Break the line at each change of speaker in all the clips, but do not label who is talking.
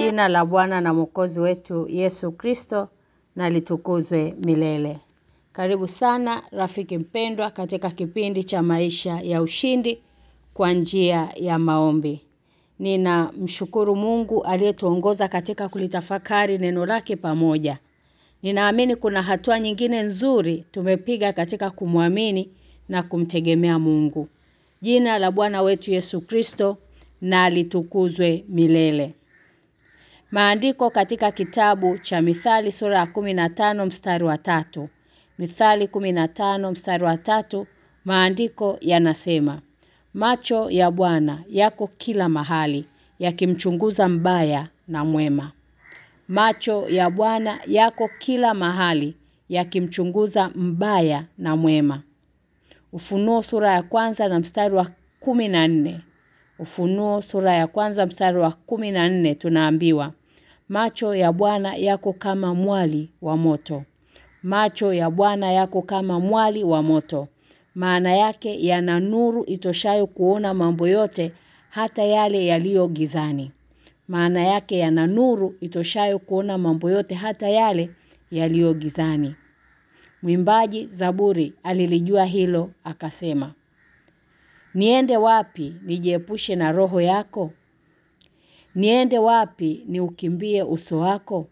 Jina la Bwana na Mwokozi wetu Yesu Kristo na litukuzwe milele. Karibu sana rafiki mpendwa katika kipindi cha maisha ya ushindi kwa njia ya maombi. Nina mshukuru Mungu aliyetuongoza katika kulitafakari neno lake pamoja. Ninaamini kuna hatua nyingine nzuri tumepiga katika kumwamini na kumtegemea Mungu. Jina la Bwana wetu Yesu Kristo na litukuzwe milele. Maandiko katika kitabu cha Mithali sura ya 15 mstari wa tatu. Mithali 15 mstari wa tatu maandiko yanasema Macho ya Bwana yako kila mahali yakimchunguza mbaya na mwema. Macho ya Bwana yako kila mahali yakimchunguza mbaya na mwema. Ufunuo sura ya kwanza na mstari wa 14. Ufunuo sura ya kwanza mstari wa 14 tunaambiwa Macho ya Bwana yako kama mwali wa moto. Macho ya Bwana yako kama mwali wa moto. Maana yake yana nuru itoshayo kuona mambo yote hata yale yaliyo gizani. Maana yake yana nuru itoshayo kuona mambo yote hata yale yaliyo gizani. Mwimbaji Zaburi alilijua hilo akasema Niende wapi nijiepushe na roho yako? Niende wapi ni ukimbie uso wako?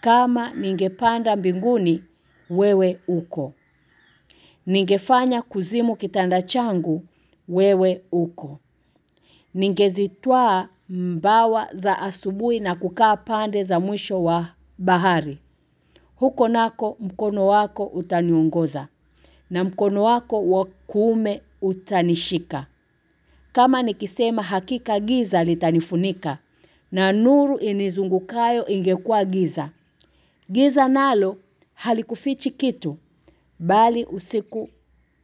Kama ningepanda mbinguni wewe uko. Ningefanya kuzimu kitanda changu wewe uko. Ningezitwaa mbawa za asubuhi na kukaa pande za mwisho wa bahari. Huko nako mkono wako utaniongoza na mkono wako wa kuume utanishika. Kama nikisema hakika giza litanifunika na nuru inizungukayo ingekuwa giza. Giza nalo halikufichi kitu bali usiku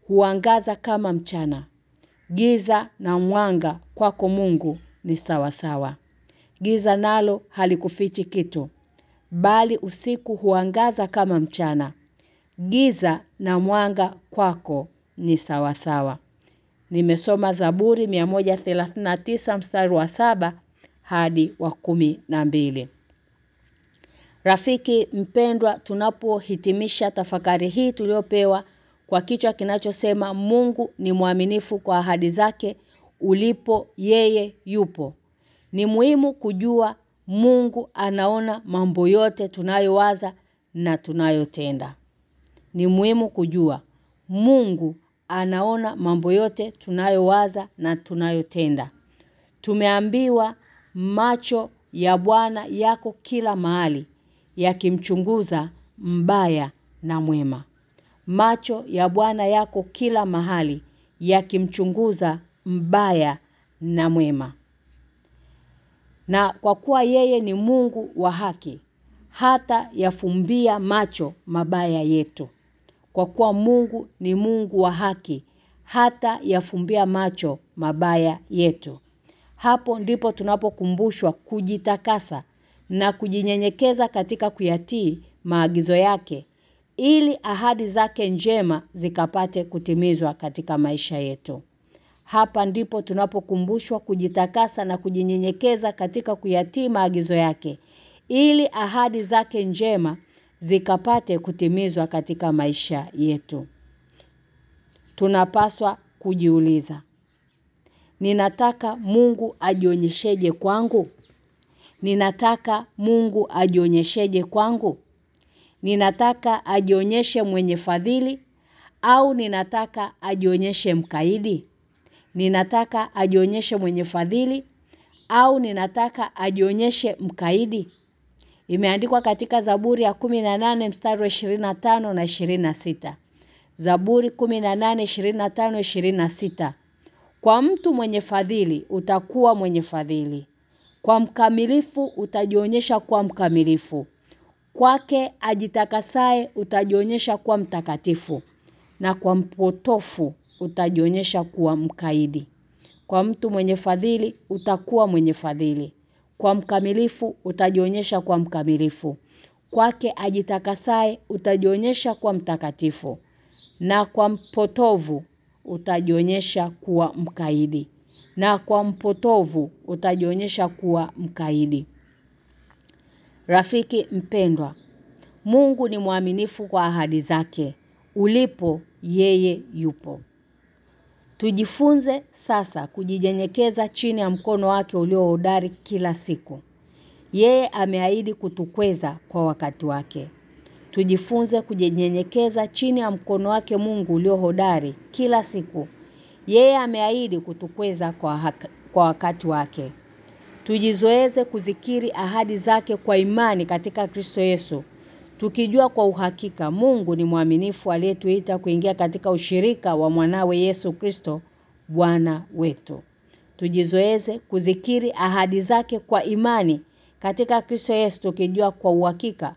huangaza kama mchana. Giza na mwanga kwako Mungu ni sawa sawa. Giza nalo halikufichi kitu bali usiku huangaza kama mchana. Giza na mwanga kwako ni sawa sawa. Nimesoma Zaburi 139 mstari wa saba hadi wa kumi na mbili. Rafiki mpendwa tunapohitimisha tafakari hii tuliyopewa kwa kichwa kinachosema Mungu ni mwaminifu kwa ahadi zake ulipo yeye yupo. Ni muhimu kujua Mungu anaona mambo yote tunayowaza na tunayotenda. Ni muhimu kujua Mungu anaona mambo yote tunayowaza na tunayotenda. Tumeambiwa macho ya Bwana yako kila mahali yakimchunguza mbaya na mwema. Macho ya Bwana yako kila mahali yakimchunguza mbaya na mwema. Na kwa kuwa yeye ni Mungu wa haki, hata yafumbia macho mabaya yetu. Kwa kuwa Mungu ni Mungu wa haki, hata yafumbia macho mabaya yetu. Hapo ndipo tunapokumbushwa kujitakasa na kujinyenyekeza katika kuyatii maagizo yake ili ahadi zake njema zikapate kutimizwa katika maisha yetu. Hapa ndipo tunapokumbushwa kujitakasa na kujinyenyekeza katika kuyatii maagizo yake ili ahadi zake njema zikapate kutimizwa katika maisha yetu. Tunapaswa kujiuliza. Ninataka Mungu ajionyesheje kwangu? Ninataka Mungu ajionyesheje kwangu? Ninataka ajionyeshe mwenye fadhili au ninataka ajionyeshe mkaidi? Ninataka ajionyeshe mwenye fadhili au ninataka ajionyeshe mkaidi? Imeandikwa katika Zaburi ya 18 mstari wa 25 na 26. Zaburi 18 25 26. Kwa mtu mwenye fadhili utakuwa mwenye fadhili. Kwa mkamilifu utajionyesha kuwa mkamilifu. Kwake ajitakasae utajionyesha kuwa mtakatifu na kwa mpotofu utajionyesha kuwa mkaidi. Kwa mtu mwenye fadhili utakuwa mwenye fadhili. Kwa mkamilifu utajionyesha kwa mkamilifu. Kwake ajitakasae utajionyesha kwa mtakatifu na kwa mpotovu utajionyesha kuwa mkaidi na kwa mpotovu utajionyesha kuwa mkaidi. Rafiki mpendwa, Mungu ni mwaminifu kwa ahadi zake. Ulipo yeye yupo. Tujifunze sasa kujinyenyekeza chini ya mkono wake ulio hodari kila siku. Yeye ameahidi kutukweza kwa wakati wake. Tujifunze kujinyenyekeza chini ya mkono wake Mungu ulio hodari kila siku. Yeye ameahidi kutukweza kwa, haka, kwa wakati wake. Tujizoeze kuzikiri ahadi zake kwa imani katika Kristo Yesu. Tukijua kwa uhakika Mungu ni mwaminifu aliyetuita kuingia katika ushirika wa mwanawe Yesu Kristo Bwana wetu. Tujizoeze kuzikiri ahadi zake kwa imani katika Kristo Yesu tukijua kwa uhakika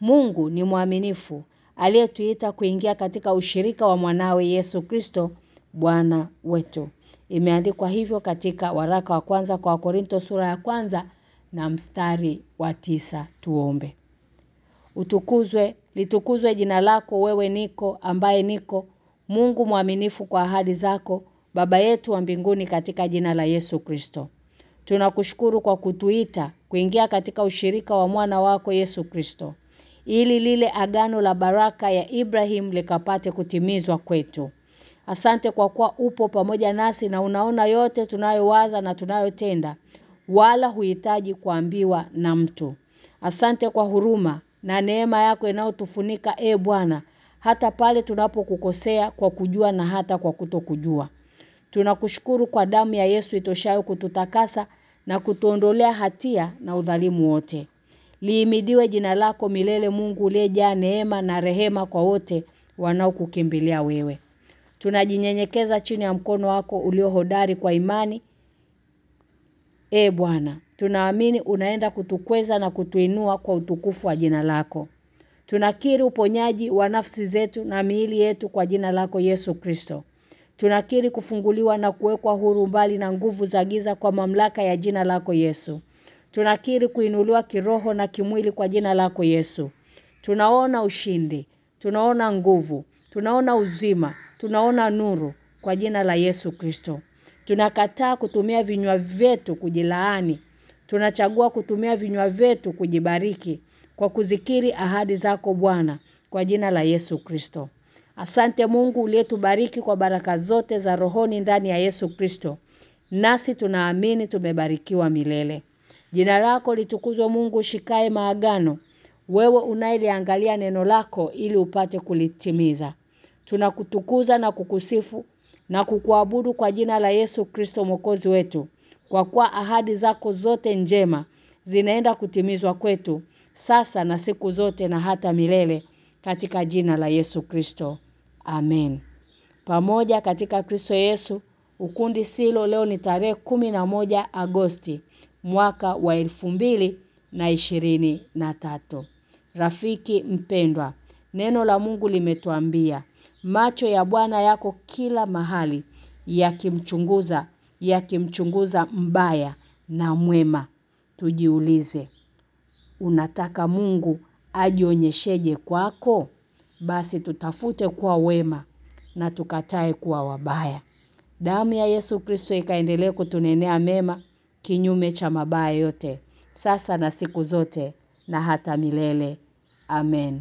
Mungu ni mwaminifu aliyetuita kuingia katika ushirika wa mwanawe Yesu Kristo Bwana wetu. Imeandikwa hivyo katika waraka wa kwanza kwa Korinto sura ya kwanza na mstari wa tisa tuombe. Utukuzwe, litukuzwe jina lako wewe niko ambaye niko Mungu mwaminifu kwa ahadi zako, baba yetu wa mbinguni katika jina la Yesu Kristo. Tunakushukuru kwa kutuita kuingia katika ushirika wa mwana wako Yesu Kristo. Ili lile agano la baraka ya Ibrahim likapate kutimizwa kwetu. Asante kwa kuwa upo pamoja nasi na unaona yote tunayowaza na tunayotenda wala huhitaji kuambiwa na mtu. Asante kwa huruma na neema yako inayotufunika e Bwana hata pale tunapokukosea kwa kujua na hata kwa kutokujua. Tunakushukuru kwa damu ya Yesu itoshayo kututakasa na kutuondolea hatia na udhalimu wote. Liimidiwe jina lako milele Mungu uliyejaa neema na rehema kwa wote wanaokukimbilia wewe. Tunajinyenyekeza chini ya mkono wako ulio hodari kwa imani. E Bwana, tunaamini unaenda kutukweza na kutuinua kwa utukufu wa jina lako. Tunakiri uponyaji wa nafsi zetu na miili yetu kwa jina lako Yesu Kristo. Tunakiri kufunguliwa na kuwekwa huru mbali na nguvu za giza kwa mamlaka ya jina lako Yesu. Tunakiri kuinuliwa kiroho na kimwili kwa jina lako Yesu. Tunaona ushindi, tunaona nguvu, tunaona uzima, tunaona nuru kwa jina la Yesu Kristo. Tunakataa kutumia vinywa vyetu kujilaani. Tunachagua kutumia vinywa vyetu kujibariki kwa kuzikiri ahadi zako Bwana kwa jina la Yesu Kristo. Asante Mungu uliyetubariki kwa baraka zote za rohoni ndani ya Yesu Kristo. Nasi tunaamini tumebarikiwa milele. Jina lako litukuzwe Mungu shikae maagano. Wewe unayeliangalia neno lako ili upate kulitimiza. Tunakutukuza na kukusifu na kukuabudu kwa jina la Yesu Kristo mwokozi wetu. Kwa kuwa ahadi zako zote njema zinaenda kutimizwa kwetu sasa na siku zote na hata milele katika jina la Yesu Kristo. Amen. Pamoja katika Kristo Yesu, ukundi silo leo ni tarehe moja Agosti mwaka wa elfu mbili na ishirini na tatu. Rafiki mpendwa, neno la Mungu limetuambia macho ya Bwana yako kila mahali yakimchunguza yakimchunguza mbaya na mwema. Tujiulize, unataka Mungu ajionyesheje kwako? Basi tutafute kwa wema na tukatae kuwa wabaya. Damu ya Yesu Kristo ikaendelee kutunenea mema kinyume cha mabaya yote sasa na siku zote na hata milele. Amen.